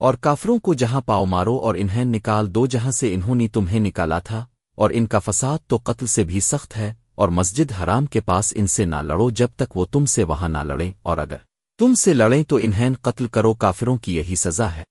اور کافروں کو جہاں پاؤ مارو اور انہیں نکال دو جہاں سے انہوں نے تمہیں نکالا تھا، اور ان کا فساد تو قتل سے بھی سخت ہے، اور مسجد حرام کے پاس ان سے نہ لڑو جب تک وہ تم سے وہاں نہ لڑیں، اور اگر تم سے لڑیں تو انہیں قتل کرو، کافروں کی یہی سزا ہے۔